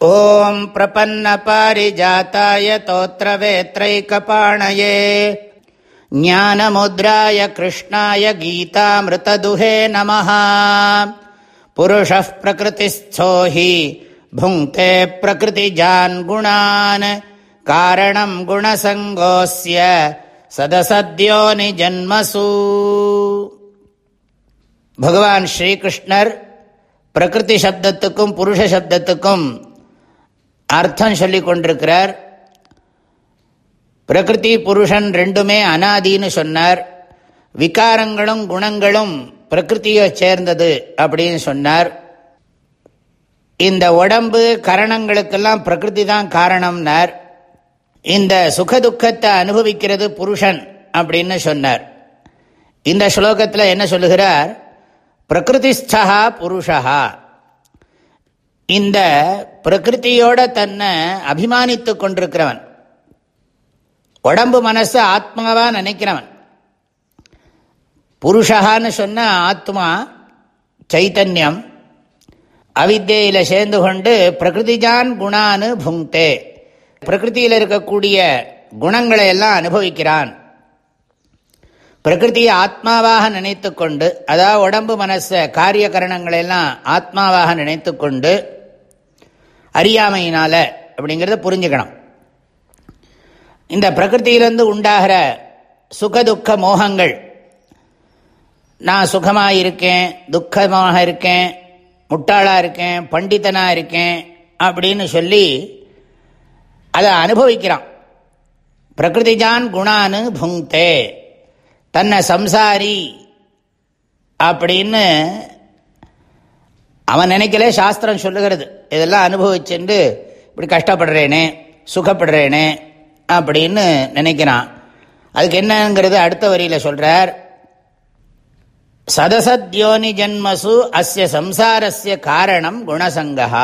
ॐ प्रपन्नपारिजाताय तोत्रवेत्रैकपाणये ज्ञानमुद्राय कृष्णाय गीतामृतदुहे नमः पुरुषः प्रकृतिस्थो हि भुङ्क्ते प्रकृतिजान् गुणान् कारणम् गुणसङ्गोऽस्य सदसद्यो निजन्मसु பகவான் ஸ்ரீகிருஷ்ணர் பிரகிருதி சப்தத்துக்கும் புருஷ சப்தத்துக்கும் அர்த்தம் சொல்லி கொண்டிருக்கிறார் பிரகிருதி புருஷன் ரெண்டுமே அனாதின்னு சொன்னார். விகாரங்களும் குணங்களும் பிரகிருத்தியை சேர்ந்தது அப்படின்னு சொன்னார். இந்த உடம்பு கரணங்களுக்கெல்லாம் பிரகிருதி தான் காரணம்னார். இந்த சுகதுக்கத்தை அனுபவிக்கிறது புருஷன் அப்படின்னு சொன்னார். இந்த ஸ்லோகத்தில் என்ன சொல்லுகிறார்? பிரகிருதிஸ்தா புருஷா. இந்த பிரகிருத்தியோட தன்னை அபிமானித்து கொண்டிருக்கிறவன். உடம்பு மனசு ஆத்மாவா நினைக்கிறவன். புருஷகான்னு சொன்ன ஆத்மா சைத்தன்யம் அவித்தியில் சேர்ந்து கொண்டு பிரகிருதிஜான் குணானு புங்தே பிரகிருத்தியில் இருக்கக்கூடிய குணங்களை எல்லாம் அனுபவிக்கிறான். பிரகிருதியை ஆத்மாவாக நினைத்து கொண்டு அதாவது உடம்பு மனச காரிய கரணங்களெல்லாம் ஆத்மாவாக நினைத்து கொண்டு அறியாமையினால அப்படிங்கிறத புரிஞ்சுக்கணும். இந்த பிரகிருத்தியிலிருந்து உண்டாகிற சுகதுக்க மோகங்கள் நான் சுகமாக இருக்கேன் துக்கமாக இருக்கேன் முட்டாளாக இருக்கேன் பண்டிதனாக இருக்கேன் அப்படின்னு சொல்லி அதை அனுபவிக்கிறான். பிரகிருதிஜான் குணானு புங்தே. தன்னை சம்சாரி அப்படின்னு அவன் நினைக்கல சாஸ்திரம் சொல்லுகிறது. இதெல்லாம் அனுபவிச்சுண்டு இப்படி கஷ்டப்படுறேனே சுகப்படுறேனே அப்படின்னு நினைக்கிறான். அதுக்கு என்னங்கிறது அடுத்த வரியில் சொல்கிறார் சதசத்யோனி ஜன்மசு அஸ்ய சம்சாரஸ்ய காரணம் குணசங்கா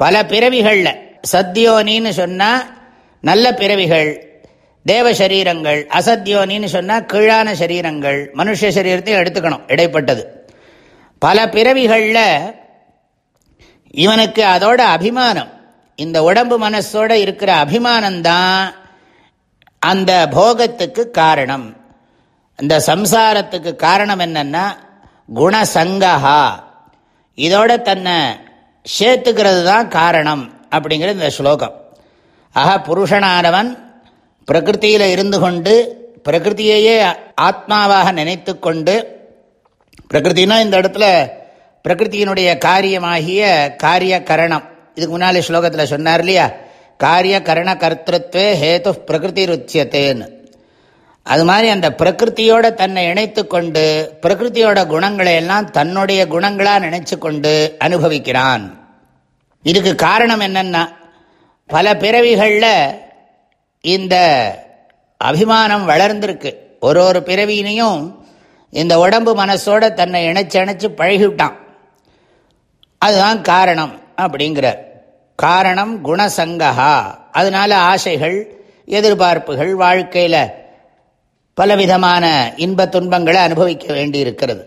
பல பிறவிகளில் சத்யோனின்னு சொன்னால் நல்ல பிறவிகள் தேவ சரீரங்கள் அசத்யோனின்னு சொன்னால் கீழான சரீரங்கள் மனுஷ சரீரத்தையும் எடுத்துக்கணும் இடைப்பட்டது. பல பிறவிகளில் இவனுக்கு அதோட அபிமானம் இந்த உடம்பு மனசோட இருக்கிற அபிமானம்தான் அந்த போகத்துக்கு காரணம். இந்த சம்சாரத்துக்கு காரணம் என்னன்னா குணசங்கஹா இதோட தன்னை சேர்த்துக்கிறது தான் காரணம் அப்படிங்கிறது இந்த ஸ்லோகம். ஆக புருஷனானவன் பிரகிருத்தியில் இருந்து கொண்டு பிரகிருத்தியையே ஆத்மாவாக நினைத்து கொண்டு பிரகிருத்தினா இந்த இடத்துல பிரகிருத்தியினுடைய காரியமாகிய காரிய கரணம் இதுக்கு முன்னாலே ஸ்லோகத்தில் சொன்னார் இல்லையா? காரிய கரண கர்த்தத்வே ஹேத்து பிரகிருதி ருச்சியத்தேன்னு அது மாதிரி அந்த பிரகிருத்தியோட தன்னை இணைத்து கொண்டு பிரகிருத்தியோட குணங்களை எல்லாம் தன்னுடைய குணங்களாக நினைச்சு கொண்டு அனுபவிக்கிறான். இதுக்கு காரணம் என்னன்னா பல பிறவிகளில் இந்த அபிமானம் வளர்ந்திருக்கு. ஒரு ஒரு பிறவியினையும் இந்த உடம்பு மனசோட தன்னை இணைச்சு இணைச்சு பழகிவிட்டான். அதுதான் காரணம் அப்படிங்கிறார். காரணம் குணசங்கா அதனால ஆசைகள் எதிர்பார்ப்புகள் வாழ்க்கையில் பலவிதமான இன்ப துன்பங்களை அனுபவிக்க வேண்டி இருக்கிறது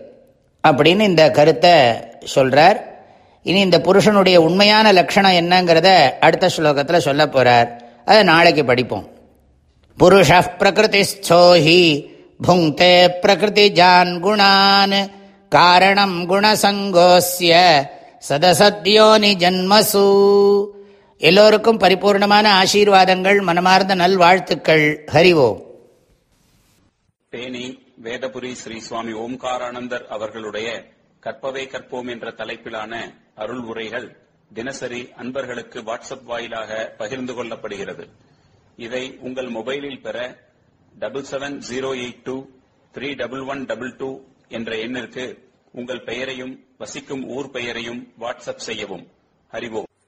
அப்படின்னு இந்த கருத்தை சொல்கிறார் இனி இந்த புருஷனுடைய உண்மையான லட்சணம் என்னங்கிறத அடுத்த ஸ்லோகத்தில் சொல்ல போகிறார் அதை நாளைக்கு படிப்போம். புருஷ பிரகிருதிஸ்தோஹி புங்கே பிரகிருதிஜான் குணான் காரணம் குணசங்கோஸ்ய சதசத்யோனி ஜன்மசு எல்லோருக்கும் பரிபூர்ணமான ஆசீர்வாதங்கள் மனமார்ந்த நல்வாழ்த்துக்கள். ஹரிவோம் தேனி வேதபுரி ஸ்ரீ சுவாமி ஓம்காரானந்தர் அவர்களுடைய கற்பவை கற்போம் என்ற தலைப்பிலான அருள் உரைகள் தினசரி அன்பர்களுக்கு வாட்ஸ்அப் வாயிலாக பகிர்ந்து கொள்ளப்படுகிறது. இதை உங்கள் மொபைலில் பெற double seven zero eight two three double one double two என்ற எண்ணிற்கு உங்கள் பெயரையும் வசிக்கும் ஊர் பெயரையும் வாட்ஸ்அப் செய்யவும். ஹரிவோம்.